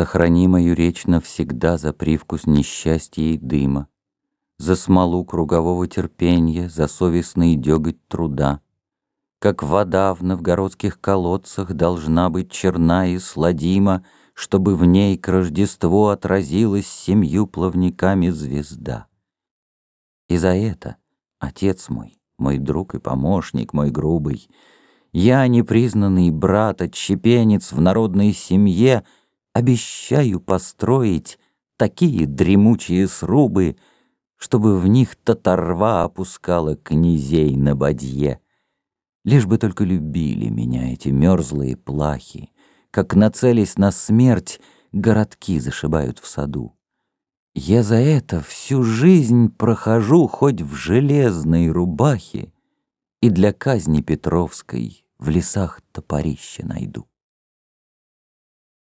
Сохрани мою речь навсегда За привкус несчастья и дыма, За смолу кругового терпенья, За совестный деготь труда. Как вода в новгородских колодцах Должна быть черна и сладима, Чтобы в ней к Рождеству Отразилась семью плавниками звезда. И за это, отец мой, мой друг и помощник, мой грубый, Я, непризнанный брат, отщепенец в народной семье, Обещаю построить такие дремучие срубы, Чтобы в них татарва опускала князей на бадье. Лишь бы только любили меня эти мерзлые плахи, Как нацелись на смерть, городки зашибают в саду. Я за это всю жизнь прохожу хоть в железной рубахе И для казни Петровской в лесах топорище найду.